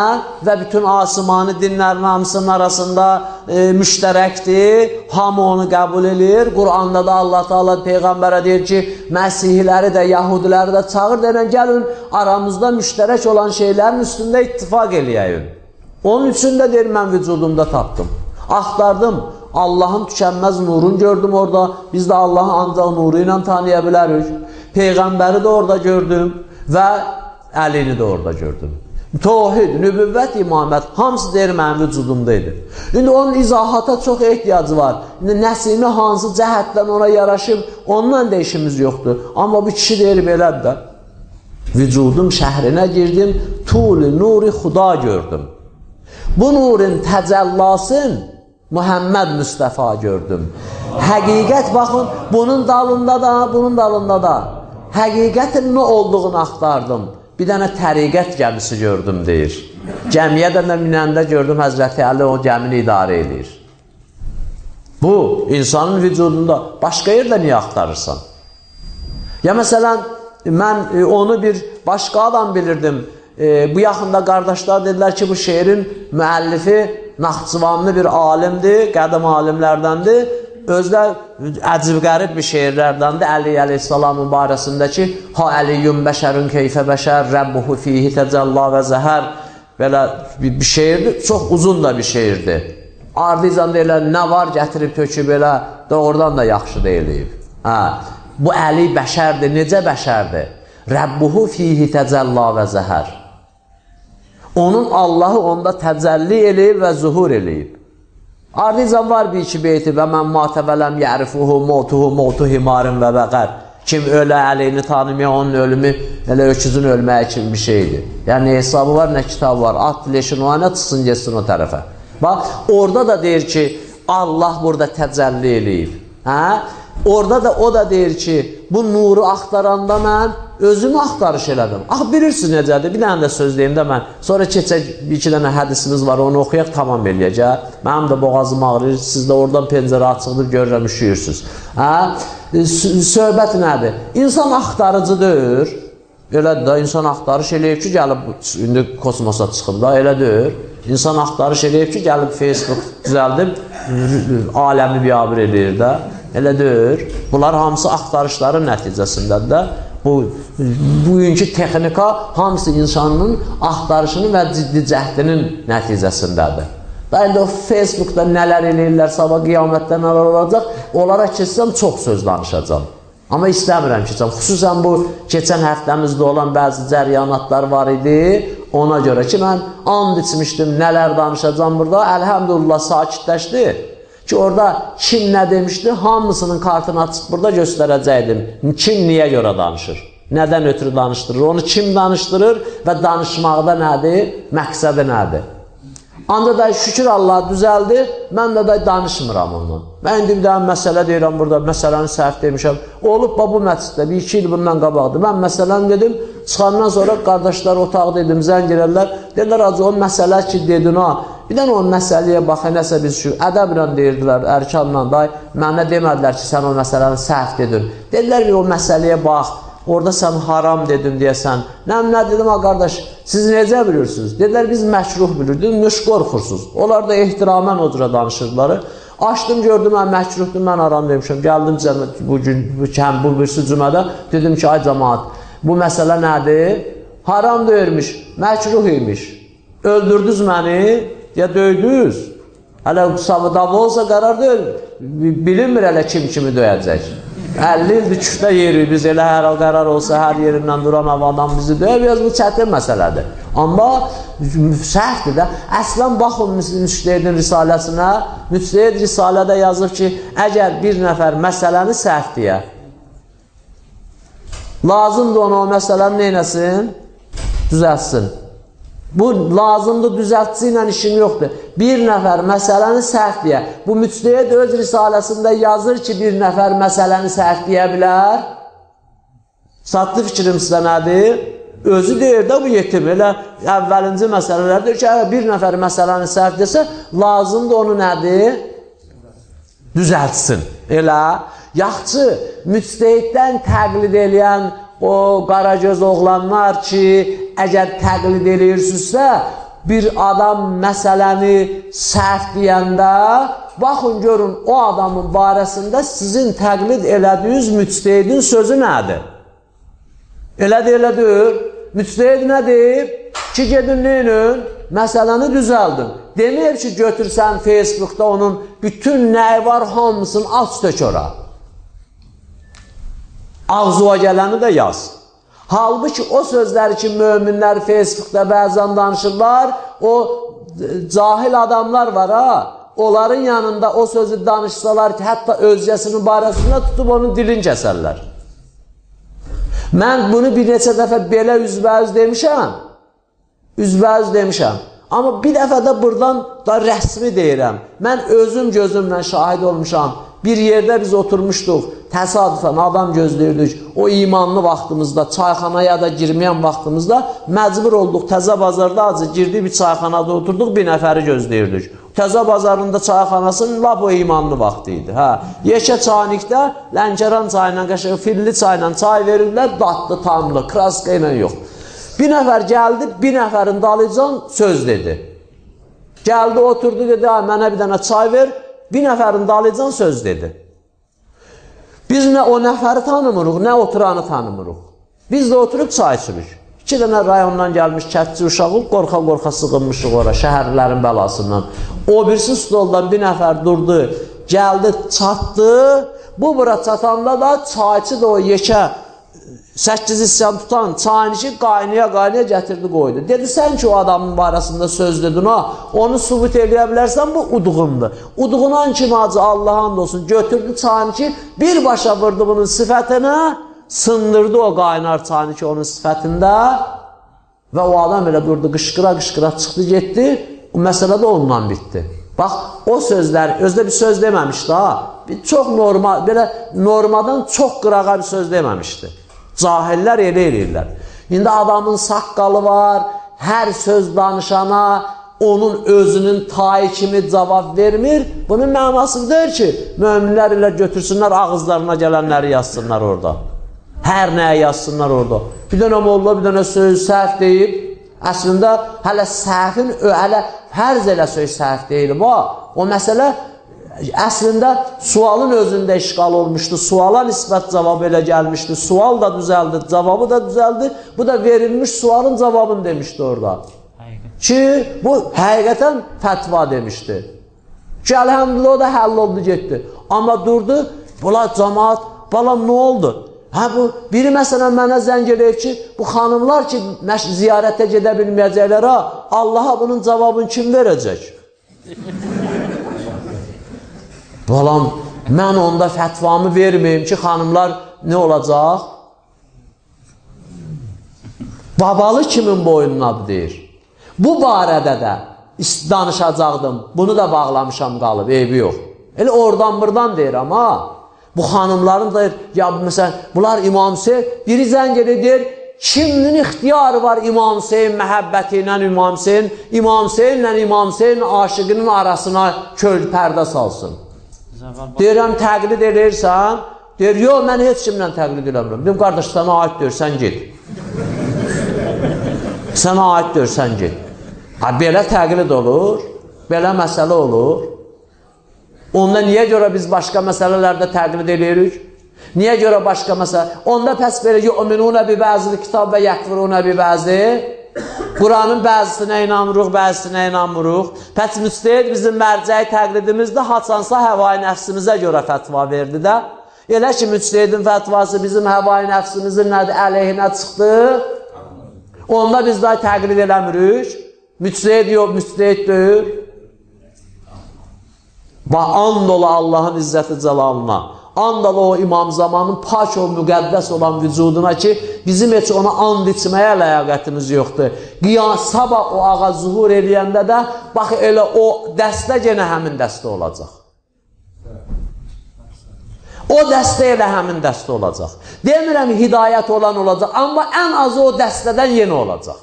S1: və bütün asımani dinlərin hamısının arasında e, müştərəkdir. Hamı onu qəbul edir. Quranda da Allah Taala peyğəmbərə deyir ki, Məsihləri də, Yahudiləri də çağır denən gəlin aramızda müştərək olan şeylərin üstündə ittifaq eləyəyin. Onun üçün də deyir mən vücudumda tapdım. Axtardım. Allahın tükənməz nurunu gördüm orada. Biz də Allahı ancaq nuru ilə tanıya bilərik. Peyğəmbəri də orada gördüm və Əlini də orada gördüm. Tohid, nübüvvət, imamət hamısı deyir mənim vücudumda idi. İndi onun izahata çox ehtiyacı var. İndi Nəsimi hansı cəhətdən ona yaraşıb, ondan da işimiz yoxdur. Amma bu kişi deyir belədir də. Vücudum şəhrinə girdim, tuli nuri xuda gördüm. Bu nurun təcəllasın Muhammed Müstəfa gördüm. Həqiqət baxın, bunun dalında da, bunun dalında da. Həqiqətin nə olduğunu axtardım. Bir dənə təriqət gəmisi gördüm, deyir. Gəmiyə də minəndə gördüm Həzrəti Əli o gəmini idarə edir. Bu, insanın vücudunda başqa yerdə niyə axtarırsan? Ya məsələn, mən e, onu bir başqa adam bilirdim. E, bu yaxında qardaşlar dedilər ki, bu şeirin müəllifi Naxçıvanlı bir alimdir, qədim alimlərdəndir özlər əcib qərib bir şeirlərdəndir. Əli əleyhissalamın barəsindəki Ha əliyyun bəşərün keyfə bəşər, Rəbbuhu fihi təcəlla və zəhər belə bir, bir şeirdir. Çox uzun da bir şeirdir. Ardizan deyirlər, nə var gətirib töküb elə, doğrudan da yaxşı deyilib. Hə, bu əli bəşərdir, necə bəşərdir? Rəbbuhu fihi təcəlla və zəhər. Onun Allahı onda təcəlli eləyib və zuhur eləyib. Ardınca var bir iki beyti və mən matəvələm yərifuhu motuhu motu himarın və bəqər. Kim ölə əleyini tanımaya onun ölümü elə öküzün ölməyi kimi bir şeydir. Yəni hesabı var, nə kitab var. At leşin o nə çıxsın, geçsin o tərəfə. Bax, orada da deyir ki, Allah burada təcəlli eləyib. Hə? Orada da o da deyir ki, bu nuru axtaranda mən özümü axtarış elədim. Ax, bilirsiniz necədir? Bir dənə də söz deyim də mən. Sonra keçək, bir iki dənə hədisimiz var, onu oxuyaq, tamam eləyəcək. Mənim də boğazım ağrıyır, siz də oradan pencərə açıqdır, görürəm, üşüyürsünüz. Hə? Söhbət nədir? İnsan axtarıcıdır. Elədir də, insan axtarış eləyib ki, gəlib, indi kosmosa çıxıb da, elədir. İnsan axtarış eləyib ki, gəlib Facebook düzəldib, aləmi biabir eləyir də. Elə deyil. Bunlar hamısı axtarışların nəticəsindədir də. Bu, bugünkü texnika hamısı insanın axtarışının və ciddi cəhdinin nəticəsindədir. Da indi o Facebookda nələr eləyirlər, sabah qiyamətdə nələr olacaq, onlara keçsəm çox söz danışacam. Amma istəmirəm keçəm. Xüsusən bu keçən həftəmizdə olan bəzi cəryanatlar var idi. Ona görə ki, mən and içmişdim, nələr danışacam burada. Əlhəmdülillah sakitləşdi. Ki orada kim nə demişdi, hamısının kartını açıb burada göstərəcəkdim. Kim niyə görə danışır? Nədən ötürü danışdırır? Onu kim danışdırır və danışmaqda nədir? Məqsədi nədir? Ancaq da şükür Allah düzəldi, mən də da danışmıram ondan. Mən indi bir dənə məsələ deyirəm burada, məsələni səhv demişəm. Olub bu məsciddə, bir iki il bundan qabaqdır. Mən məsələni dedim, çıxandan sonra qardaşlar otaq dedim, zəng girərlər. Dedilər, acı o məsələ ki dedin ha, bir dənə o məsələyə bax, nəsə biz şu ədəblə deyirdilər, ərkanla, day, mənə demədilər ki, sən o məsələni səhv dedin. Dedilər ki, o məsələyə bax, Orada sən haram dedin deyəsən. Nə, nə dedim ha qardaş, siz necə bilirsiniz? Dedilər biz məşruh bilirdik, müş qorxursunuz. Onlar da ehtiramən o cürə danışırdılar. Açdım, gördüm, mən məhkruhdur, mən haram demişəm. Gəldim cəmət bu gün, bu bu birisi cümədə. Dedim ki, ay cəmaat, bu məsələ nədir? Haram deyirmiş, məkruh imiş. Öldürdünüz məni, ya döydünüz. Hələ dava olsa qərar deyil, bilinmir hələ kim kimi döyəcək. 50 ildir küfdə yerik biz elə hər qərar olsa hər yerindən duran adam bizi döyəbiyəz, bu çətin məsələdir. Amma səhvdir də. Əslən baxın Müstəydin risaləsinə, Müstəyd risalədə yazır ki, əgər bir nəfər məsələni səhv deyə, lazımdır ona o məsələni neynəsin? Düzəlsin. Bu lazımdır, düzəltçi ilə işim yoxdur. Bir nəfər məsələni səhv deyə. Bu müctəhid öz risaləsində yazır ki, bir nəfər məsələni səhv deyə bilər. Satdı fikrim sizə nədir? Özü deyir də bu yetim. Elə əvvəlinci məsələlər deyir ki, əgər bir nəfər məsələni səhv desə, lazımdır onu nədir? Düzəltsin. Elə yaxçı müctəhiddən təqlid eləyən o qaragöz oğlanlar ki, əgər təqlid edirsinizsə, bir adam məsələni səhv deyəndə, baxın görün o adamın barəsində sizin təqlid elədiyiniz müctehidin sözü nədir? Elədir, elədir. Müctehid nə deyib? Ki, gedin neyin? Məsələni düzəldin. Deməyib ki, götürsən Facebookda onun bütün nəyi var, hamısını aç tök ora. Ağzıva gələni də yaz. Halbuki o sözləri ki, möminlər Facebookda bəzən danışırlar, o cahil adamlar var ha, onların yanında o sözü danışsalar hətta özgəsinin barəsində tutub onun dilin kəsərlər. Mən bunu bir neçə dəfə belə üzbəüz demişəm, üzbəüz demişəm. Amma bir dəfə də buradan da rəsmi deyirəm. Mən özüm gözümlə şahid olmuşam. Bir yerdə biz oturmuşduq, təsadüfən adam gözləyirdik. O imanlı vaxtımızda, çayxanaya da girməyən vaxtımızda məcbur olduq. Təzə bazarda acı girdik, bir çayxanada oturduq, bir nəfəri gözləyirdik. Təzə bazarında çayxanasının lap o imanlı vaxtı idi. Hə. Yeşə çaynikdə Lənkəran çayla, qəşəng filli çayla çay verirlər, dadlı, tamlı, kraska ilə yox. Bir nəfər gəldi, bir nəfərin dalıcan söz dedi. Gəldi, oturdu, dedi, mənə bir dənə çay ver, Bir nəfərin dalıcan söz dedi. Biz nə o nəfəri tanımırıq, nə oturanı tanımırıq. Biz də oturub çay içirik. İki dənə rayondan gəlmiş kətçi uşağı qorxa-qorxa sığınmışıq ora, şəhərlərin bəlasından. O birisi stoldan bir nəfər durdu, gəldi, çatdı. Bu bura çatanda da çayçı da o yekə 8 isyan tutan çayınışı qaynaya-qaynaya gətirdi qoydu. Dedi, sən ki o adamın barəsində söz dedin ha, onu subut eləyə bilərsən, bu uduğundur. Uduğunan kimi acı Allah'ın olsun götürdü çayınışı, birbaşa vurdu bunun sifətinə, sındırdı o qaynar çayınışı onun sifətində və o adam elə durdu, qışqıra-qışqıra çıxdı, getdi, məsələ də ondan bitdi. Bax, o sözlər, özdə bir söz deməmişdi ha, çox norma, belə normadan çox qırağa bir söz deməmişdi. Cahillər elə eləyirlər. İndi adamın saqqalı var, hər söz danışana onun özünün tayı kimi cavab vermir. Bunun mənası deyir ki, möminlər ilə götürsünlər, ağızlarına gələnləri yazsınlar orada. Hər nəyə yazsınlar orada. Bir dənə molla, bir dənə söz səhv deyib, əslində hələ səhvin, hələ fərz elə söz səhv deyil. O məsələ əslində sualın özündə işğal olmuşdu. Suala nisbət cavab elə gəlmişdi. Sual da düzəldi, cavabı da düzəldi. Bu da verilmiş sualın cavabını demişdi orada. Ki, bu həqiqətən fətva demişdi. Ki, əlhəmdülillah o da həll oldu, getdi. Amma durdu, bula cəmaat, bala nə oldu? Hə bu biri məsələn mənə zəng eləyir ki, bu xanımlar ki, ziyarətə gedə bilməyəcəklər ha, Allaha bunun cavabını kim verəcək? Balam, mən onda fətvamı verməyim ki, xanımlar nə olacaq? Babalı kimin boynunadır deyir. Bu barədə də danışacaqdım. Bunu da bağlamışam qalıb, eybi yox. Elə oradan buradan deyirəm ha. Bu xanımların da ya məsələn bunlar İmam Hüseyn biri zəng edir, kimin ixtiyarı var İmam Hüseyn məhəbbəti ilə İmam Hüseyn, İmam Hüseyn ilə İmam Hüseyn aşıqının arasına köl pərdə salsın. Deyirəm təqlid edirsən, deyir, yox mən heç kimlə təqlid eləmirəm. Deyim qardaş sənə aid deyir, sən get. sənə aid deyir, sən get. Ha belə təqlid olur, belə məsələ olur. Onda niyə görə biz başqa məsələlərdə təqlid edirik? Niyə görə başqa məsələ? Onda pəs belə yu'minuna bi bəzil kitab və yəkfuruna bi bəzi. Quranın bəzisinə inanmırıq, bəzisinə inanmırıq. Pəs müstəyid bizim mərcəyi təqlidimizdə haçansa həvai nəfsimizə görə fətva verdi də. Elə ki, müstəyidin fətvası bizim həvai nəfsimizin nədir, əleyhinə çıxdı. Onda biz daha təqlid eləmirik. Müstəyid yox, müstəyid deyil. Və and ola Allahın izzəti cəlalına, and ola o imam zamanın pak o müqəddəs olan vücuduna ki, bizim heç ona and içməyə ləyaqətimiz yoxdur. Qiyas sabah o ağa zuhur eləyəndə də, bax elə o dəstə genə həmin dəstə olacaq. O dəstə elə həmin dəstə olacaq. Demirəm hidayət olan olacaq, amma ən azı o dəstədən yeni olacaq.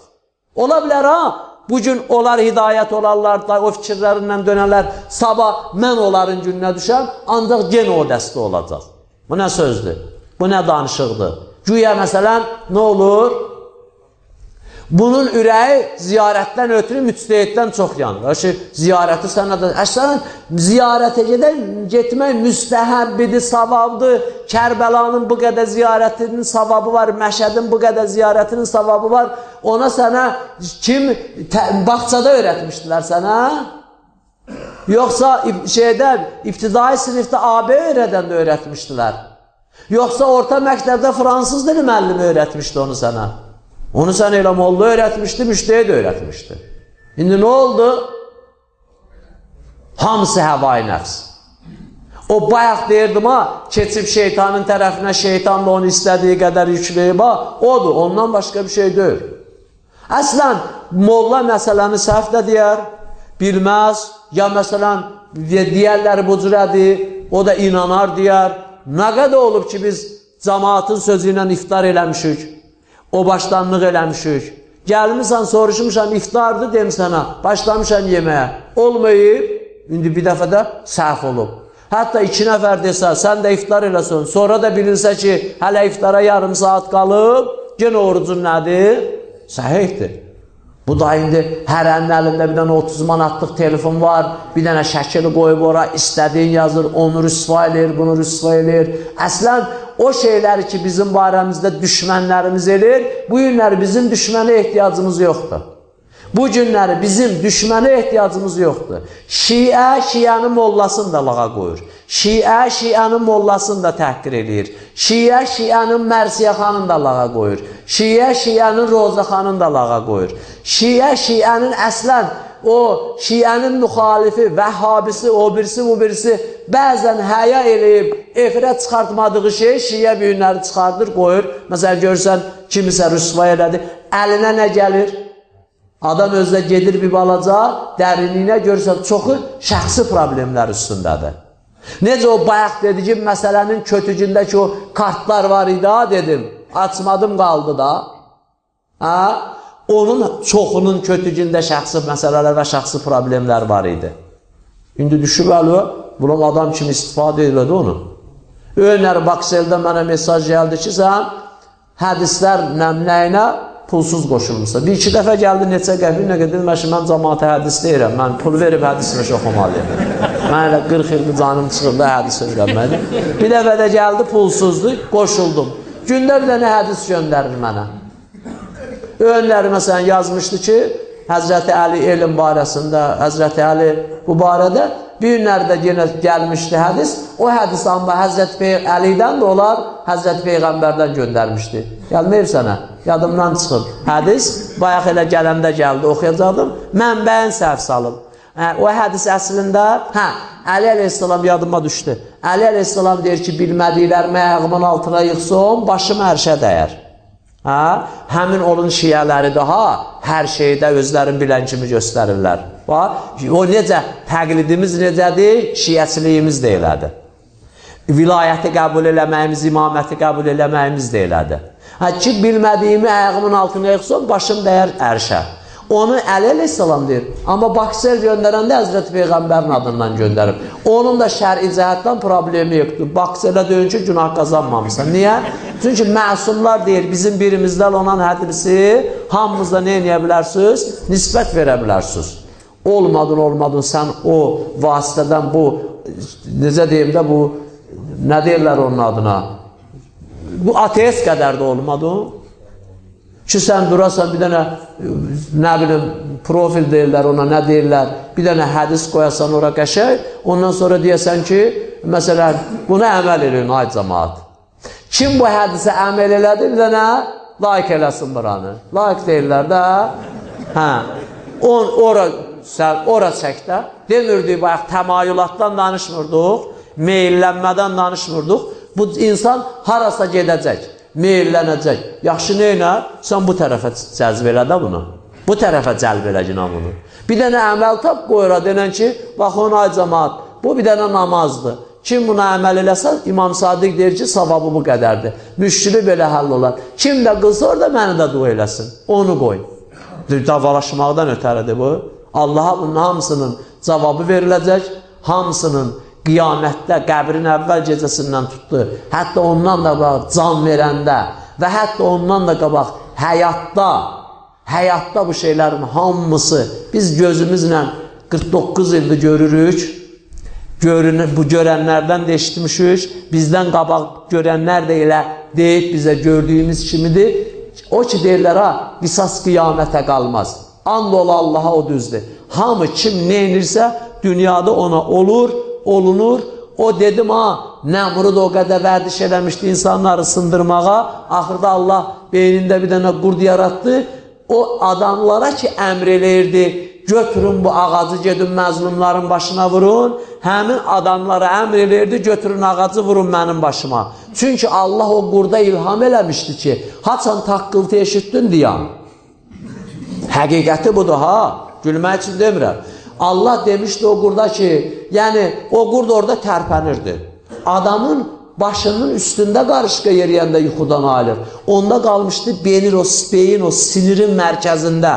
S1: Ola bilər ha, Bugün onlar hidayət olarlar da, o fikirlərindən dönərlər. Sabah mən onların gününə düşəm, ancaq genə o dəstə olacaq. Bu nə sözdür? Bu nə danışıqdır? Güya məsələn, nə olur? Bunun ürəyi ziyarətdən ötürü müstəhiddən çox yanır. Ki, ziyarəti sənə də... Əslən, ziyarətə gedən, getmək müstəhəbbidir, savabdır. Kərbəlanın bu qədər ziyarətinin savabı var, Məşədin bu qədər ziyarətinin savabı var. Ona sənə kim bağçada öyrətmişdilər sənə? Yoxsa şeydən, ibtidai sinifdə AB öyrədən də öyrətmişdilər. Yoxsa orta məktəbdə fransız dili müəllimi öyrətmişdi onu sənə. Onu sən elə molla öyrətmişdi, müştəyə də öyrətmişdi. İndi nə oldu? Hamısı həvai nəfs. O bayaq deyirdim ha, keçib şeytanın tərəfinə, şeytan da onu istədiyi qədər yükləyib ha, odur, ondan başqa bir şey deyil. Əslən, molla məsələni səhv də deyər, bilməz, ya məsələn, deyərləri bu cürədir, o da inanar deyər. Nə qədər olub ki, biz cəmaatın sözü ilə iftar eləmişik, o başlanlıq eləmişik. Gəlmişsən, soruşmuşam, iftardır dem sənə, başlamışam yeməyə. Olmayıb, indi bir dəfə də səhv olub. Hətta iki nəfər desə, sən də iftar eləsən, sonra da bilinsə ki, hələ iftara yarım saat qalıb, yenə orucun nədir? Səhihdir. Bu da indi hərənin əlində bir dənə 30 manatlıq telefon var, bir dənə şəkili qoyub ora, istədiyin yazır, onu rüsva eləyir, bunu rüsva eləyir. Əslən, o şeyləri ki, bizim barəmizdə düşmənlərimiz eləyir, bu günləri bizim düşmənə ehtiyacımız yoxdur. Bu günləri bizim düşmənə ehtiyacımız yoxdur. Şiə şiənin mollasını da lağa qoyur. Şiə şiənin mollasını da təhqir eləyir. Şiə şiənin Mərsiyəxanını da lağa qoyur. Şiə şiənin Rozaxanını da lağa qoyur. Şiə şiənin əslən o şiənin müxalifi, vəhhabisi, o birisi, bu birisi bəzən həya eləyib efirə çıxartmadığı şey şiə büyünləri çıxardır, qoyur. Məsələn, görsən, kimisə rüsva elədi, əlinə nə gəlir? Adam özdə gedir bir balaca, dərinliyinə görsən, çoxu şəxsi problemlər üstündədir. Necə o bayaq dedi ki, məsələnin kötücündəki o kartlar var idi, dedim. Açmadım, qaldı da. Ha? Onun çoxunun kötücündə şəxsi məsələlər və şəxsi problemlər var idi. İndi düşüb əli, bulan adam kimi istifadə edilədi onu. Önər Bakseldə mənə mesaj gəldi ki, sən hədislər nəmnəyinə pulsuz qoşulmuşsa. Bir iki dəfə gəldi neçə qəbir nə qədər ki, mən cəmaata hədis deyirəm. Mən pul verib hədis məş oxumalıyam. mən elə 40 ildir canım çıxıb da hədis öyrənmədim. Bir dəfə də gəldi pulsuzdu, qoşuldum. Gündə bir dənə hədis göndərir mənə. Önləri məsələn yazmışdı ki, Həzrəti Əli elm barəsində, Həzrəti Əli bu barədə bir günlərdə yenə gəlmişdi hədis. O hədis amma Həzrəti Əlidən də olar, Həzrəti Peyğəmbərdən göndərmişdi. Gəlməyib sənə, yadımdan çıxıb. Hədis bayaq elə gələndə gəldi, oxuyacaqdım. Mənbəyin səhv salıb. Hə, o hədis əslində, hə, Əli əleyhissalam yadıma düşdü. Əli əleyhissalam deyir ki, bilmədiklərimi ayağımın altına yıxsın, başım ərşə dəyər. Hə? Həmin onun şiyələri daha hər şeydə özlərin bilən kimi göstərirlər. Bax, o necə, təqlidimiz necədir, şiəçiliyimiz də elədir. Vilayəti qəbul eləməyimiz, imaməti qəbul eləməyimiz də elədir. Hə ki, bilmədiyimi ayağımın altına yıxsam, başım dəyər ərşə. Onu Əli əleyhissalam deyir. Amma Baksel göndərəndə Həzrəti Peyğəmbərin adından göndərib. Onun da şəri cəhətdən problemi yoxdur. Bakselə deyün ki, günah qazanmamısan. Niyə? Çünki məsumlar deyir, bizim birimizdən olan hədisi hamımızda nə edə bilərsiniz? Nisbət verə bilərsiniz. Olmadın, olmadın, sən o vasitədən bu, necə deyim də bu, nə deyirlər onun adına? Bu ateist qədər də olmadın. Ki, sən durasan bir dənə, nə bilim, profil deyirlər ona, nə deyirlər, bir dənə hədis qoyasan ora qəşək, ondan sonra deyəsən ki, məsələn, buna əməl edin, ay cəmaat. Kim bu hədisə əməl elədi, bir dənə laik eləsin buranı. Laik deyirlər də, hə, on, ora, sən, ora çək də, demirdik, bayaq, təmayülatdan danışmırdıq, meyillənmədən danışmırdıq, bu insan harasa gedəcək meyllənəcək. Yaxşı neynə? Sən bu tərəfə cəzb elə də bunu. Bu tərəfə cəlb elə günah bunu. Bir dənə əməl tap qoyura denən ki, bax ona ay cəmaat, bu bir dənə namazdır. Kim buna əməl eləsə, İmam Sadiq deyir ki, savabı bu qədərdir. Müşkili belə həll olar. Kim də qılsa orada məni də dua eləsin. Onu qoy. Davalaşmaqdan ötəridir bu. Allaha bunun hamısının cavabı veriləcək, hamısının qiyamətdə qəbrin əvvəl gecəsindən tutdu. Hətta ondan da qabaq can verəndə və hətta ondan da qabaq həyatda, həyatda bu şeylərin hamısı biz gözümüzlə 49 ildir görürük. Görünür, bu görənlərdən də eşitmişik. Bizdən qabaq görənlər də elə deyib bizə gördüyümüz kimidir. O ki deyirlər ha, qisas qiyamətə qalmaz. And ola Allaha o düzdür. Hamı kim nə edirsə dünyada ona olur olunur. O dedim ha, Nəmrud o qədər vərdiş eləmişdi insanları sındırmağa. Axırda Allah beynində bir dənə qurd yaratdı. O adamlara ki, əmr eləyirdi, götürün bu ağacı, gedin məzlumların başına vurun. Həmin adamlara əmr eləyirdi, götürün ağacı, vurun mənim başıma. Çünki Allah o qurda ilham eləmişdi ki, haçan taqqıltı eşitdin deyən. Həqiqəti budur ha, gülmək üçün demirəm. Allah demişdi o qurda ki, yəni o qurd orada tərpənirdi. Adamın başının üstündə qarışqa yeriyəndə yuxudan ayılır. Onda qalmışdı beyin o, beyin o sinirin mərkəzində.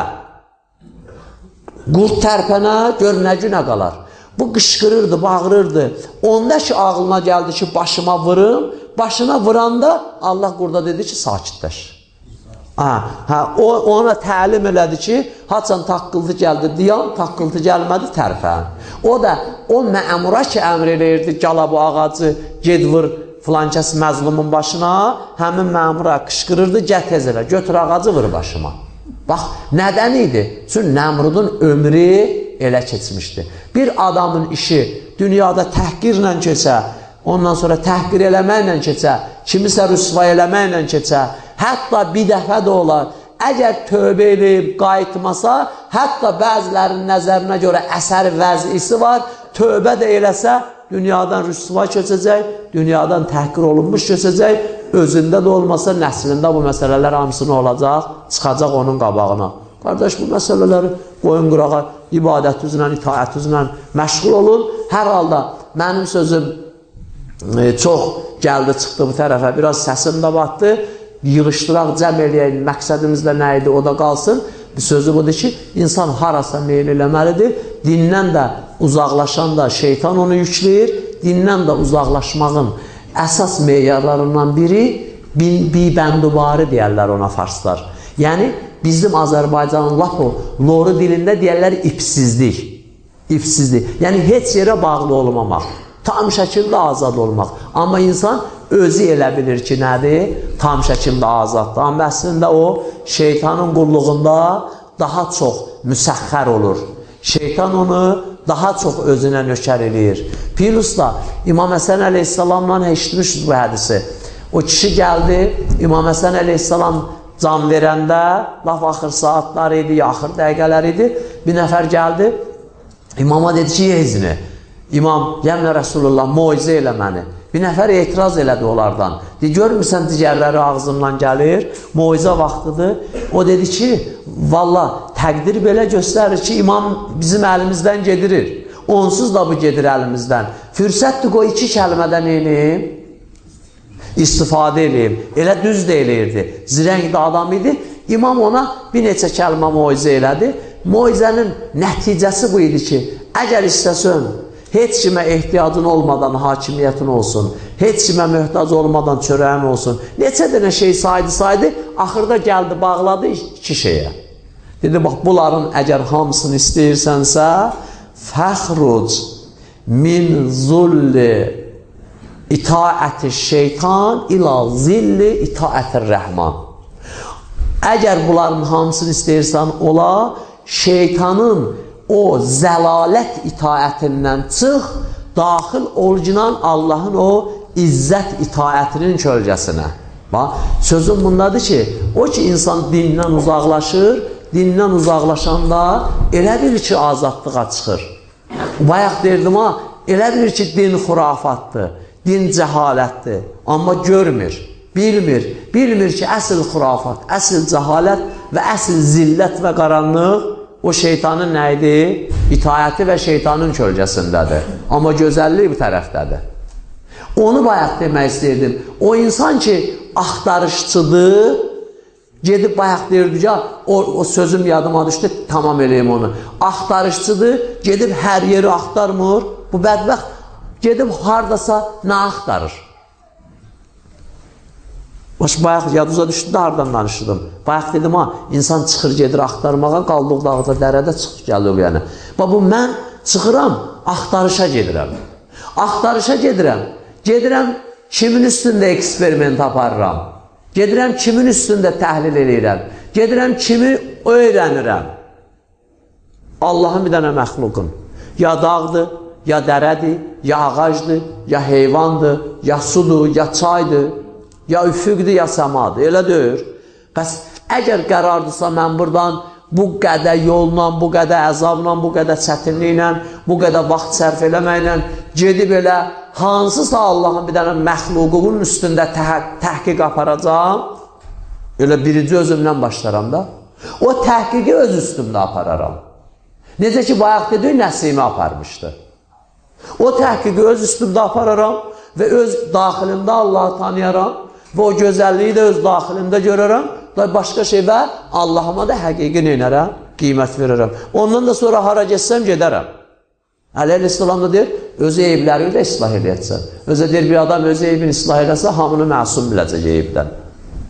S1: Qurd tərpənə, gör nə günə qalar. Bu qışqırırdı, bağırırdı. Onda ki, ağlına gəldi ki, başıma vırım. Başına vıranda Allah qurda dedi ki, sakitləş. Hə, hə, o ona təlim elədi ki, haçan taqqıltı gəldi, diyan, taqqıltı gəlmədi tərfən. O da o məmura ki, əmr eləyirdi, gəla bu ağacı, ged vur filankəs məzlumun başına, həmin məmura qışqırırdı, gəl tez elə, götür ağacı vur başıma. Bax, nədən idi? Çünki Nəmrudun ömrü elə keçmişdi. Bir adamın işi dünyada təhqirlə keçə, ondan sonra təhqir eləməklə keçə, kimisə rüsva eləməklə keçə, Hətta bir dəfə də olar. Əgər tövbə edib qayıtmasa, hətta bəzilərinin nəzərinə görə əsər vəzisi var, tövbə də eləsə, dünyadan rüsva keçəcək, dünyadan təhqir olunmuş keçəcək, özündə də olmasa nəslində bu məsələlər hamısını olacaq, çıxacaq onun qabağına. Qardaş, bu məsələləri qoyun qırağa, ibadət üzrə, itaət üzrə məşğul olun. Hər halda mənim sözüm e, çox gəldi, çıxdı bu tərəfə, biraz səsim də batdı yığışdıraq, cəm eləyək, məqsədimiz də nə idi, o da qalsın. Bir sözü budur ki, insan harasa meyil eləməlidir. Dindən də uzaqlaşan da şeytan onu yükləyir. Dindən də uzaqlaşmağın əsas meyarlarından biri bibəndubarı deyərlər ona farslar. Yəni, bizim Azərbaycanın lap o, loru dilində deyərlər ipsizlik. İpsizlik. Yəni, heç yerə bağlı olmamaq. Tam şəkildə azad olmaq. Amma insan özü elə bilir ki, nədir? Tam şəkildə azaddır. Amma əslində o, şeytanın qulluğunda daha çox müsəxxər olur. Şeytan onu daha çox özünə nökər eləyir. Pirusda İmam Həsən əleyhissalamla eşitmişiz bu hədisi. O kişi gəldi, İmam Həsən əleyhissalam can verəndə, laf axır saatlar idi, axır dəqiqələr idi, bir nəfər gəldi, imama dedi ki, yezini. İmam, yəmlə Rəsulullah, moizə elə məni. Bir nəfər etiraz elədi onlardan. De, görmürsən digərləri ağzımdan gəlir, moizə vaxtıdır. O dedi ki, valla təqdir belə göstərir ki, imam bizim əlimizdən gedirir. Onsuz da bu gedir əlimizdən. Fürsətdir qoy iki kəlmədən eləyim, istifadə eləyim. Elə düz də eləyirdi. Zirəngdə adam idi. İmam ona bir neçə kəlmə moizə elədi. Moizənin nəticəsi bu idi ki, əgər istəsən, heç kimə ehtiyacın olmadan hakimiyyətin olsun, heç kimə möhtac olmadan çörəyin olsun, neçə dənə şey saydı saydı, axırda gəldi, bağladı iki şeyə. Dedi, bax, bunların əgər hamısını istəyirsənsə, fəxruc min zulli itaəti şeytan ila zilli itaətir rəhman. Əgər bunların hamısını istəyirsən, ola şeytanın o zəlalət itaətindən çıx, daxil orijinal Allahın o izzət itaətinin kölgəsinə. Bax, sözüm bundadır ki, o ki insan dindən uzaqlaşır, dindən uzaqlaşanda elə bilir ki, azadlığa çıxır. Bayaq deyirdim ha, elə bilir ki, din xurafatdır, din cəhalətdir, amma görmür, bilmir, bilmir ki, əsl xurafat, əsl cəhalət və əsl zillət və qaranlıq o şeytanın nə idi? İtayəti və şeytanın kölgəsindədir. Amma gözəllik bu tərəfdədir. Onu bayaq demək istəyirdim. O insan ki, axtarışçıdır, gedib bayaq deyirdi ki, o, o sözüm yadıma düşdü, tamam eləyim onu. Axtarışçıdır, gedib hər yeri axtarmır. Bu bədbəxt gedib hardasa nə axtarır? Baş bayaq yaduza düşdü də hardan danışırdım. Bayaq dedim ha, insan çıxır gedir axtarmağa, qaldıq dağda, dərədə çıxıb gəlir yəni. Bax bu mən çıxıram, axtarışa gedirəm. Axtarışa gedirəm. Gedirəm kimin üstündə eksperiment aparıram. Gedirəm kimin üstündə təhlil edirəm. Gedirəm kimi öyrənirəm. Allahın bir dənə məxluqun. Ya dağdır, ya dərədir, ya ağacdır, ya heyvandır, ya sudur, ya çaydır, ya üfüqdir, ya səmadır. Elə deyir. Bəs əgər qərardırsa mən buradan bu qədər yolla, bu qədər əzabla, bu qədər çətinliklə, bu qədər vaxt sərf eləməklə gedib elə hansısa Allahın bir dənə məxluqunun üstündə təh təhqiq aparacam, elə birinci özümdən başlaram da, o təhqiqi öz üstümdə apararam. Necə ki, bayaq dedik, Nəsimi aparmışdı. O təhqiqi öz üstümdə apararam və öz daxilimdə Allahı tanıyaram və o gözəlliyi də öz daxilimdə görərəm və başqa şey və Allahıma da həqiqi neynərəm? Qiymət verərəm. Ondan da sonra hara getsəm gedərəm. Əli Əleyhisselam da deyir, öz eyblərini də islah eləyətsən. Özə deyir, bir adam öz eybini islah eləsə, hamını məsum biləcək eybdən.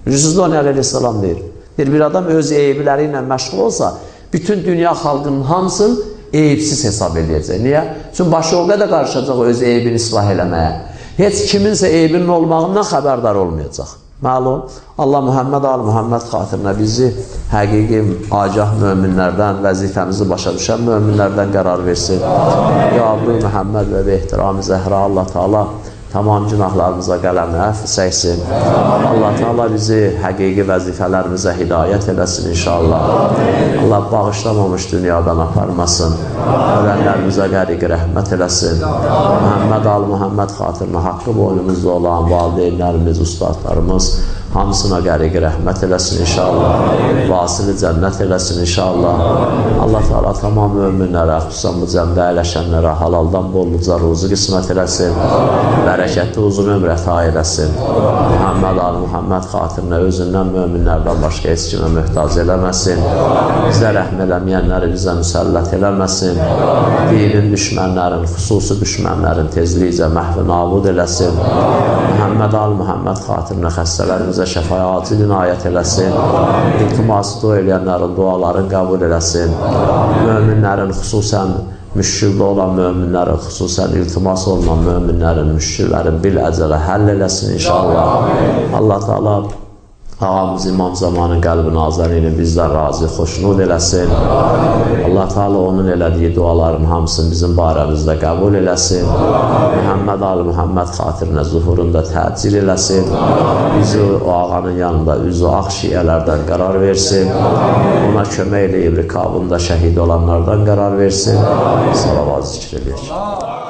S1: Bilirsiniz də onu Əli Əleyhisselam deyir. Deyir, bir adam öz eybləri ilə məşğul olsa, bütün dünya xalqının hamısını eybsiz hesab eləyəcək. Niyə? Çünki başı o qədər qarışacaq öz eybini islah eləməyə. Heç kiminsə eybinin olmağından xəbərdar olmayacaq. Məlum, Allah Muhammed al Muhammed xatirinə bizi həqiqi agah möminlərdən, vəzifəmizi başa düşən möminlərdən qərar versin. Ya Abdül Muhammed və və ehtiramı Zəhra Allah Taala tamam günahlarımıza qələmə əff çəksin. Allah Teala bizi həqiqi vəzifələrimizə hidayət eləsin inşallah. Allah bağışlamamış dünyadan aparmasın. Ölənlərimizə qəriqi rəhmət eləsin. Muhammed al Muhammed xatirinə haqqı boynumuzda olan valideynlərimiz, ustadlarımız, hamısına qəriqi rəhmət eləsin inşallah. Vasili cənnət eləsin inşallah. Allah Teala tamam möminlərə, xüsusən bu cəmdə əyləşənlərə halaldan bolluca ruzu qismət eləsin. Bərəkətli uzun ömr əta eləsin. Muhammed Ali Muhammed xatirinə özündən möminlərdən başqa heç kimə möhtac eləməsin. Bizə rəhm eləməyənləri bizə müsəllət eləməsin. Dinin düşmənlərin, xüsusi düşmənlərin tezlikcə məhv nabud eləsin. Muhammed Ali Muhammed xatirinə xəstələrimizə bizə şəfayatı inayət eləsin. İltiması dua eləyənlərin dualarını qəbul eləsin. Möminlərin xüsusən müşkildə olan möminlərin, xüsusən iltimas olunan möminlərin, müşkillərin bil əcələ həll eləsin inşallah. Allah Teala Ağamız İmam Zamanın qəlbi nazərini bizdən razı, xoşnud eləsin. Allah Teala onun elədiyi duaların hamısını bizim barəmizdə qəbul eləsin. Muhammed Ali Muhammed xatirinə zuhurunda təcil eləsin. Bizi o ağanın yanında üzü ağ şiyələrdən qərar versin. Ona kömək eləyib rikabında şəhid olanlardan qərar versin. Salavat zikr edək.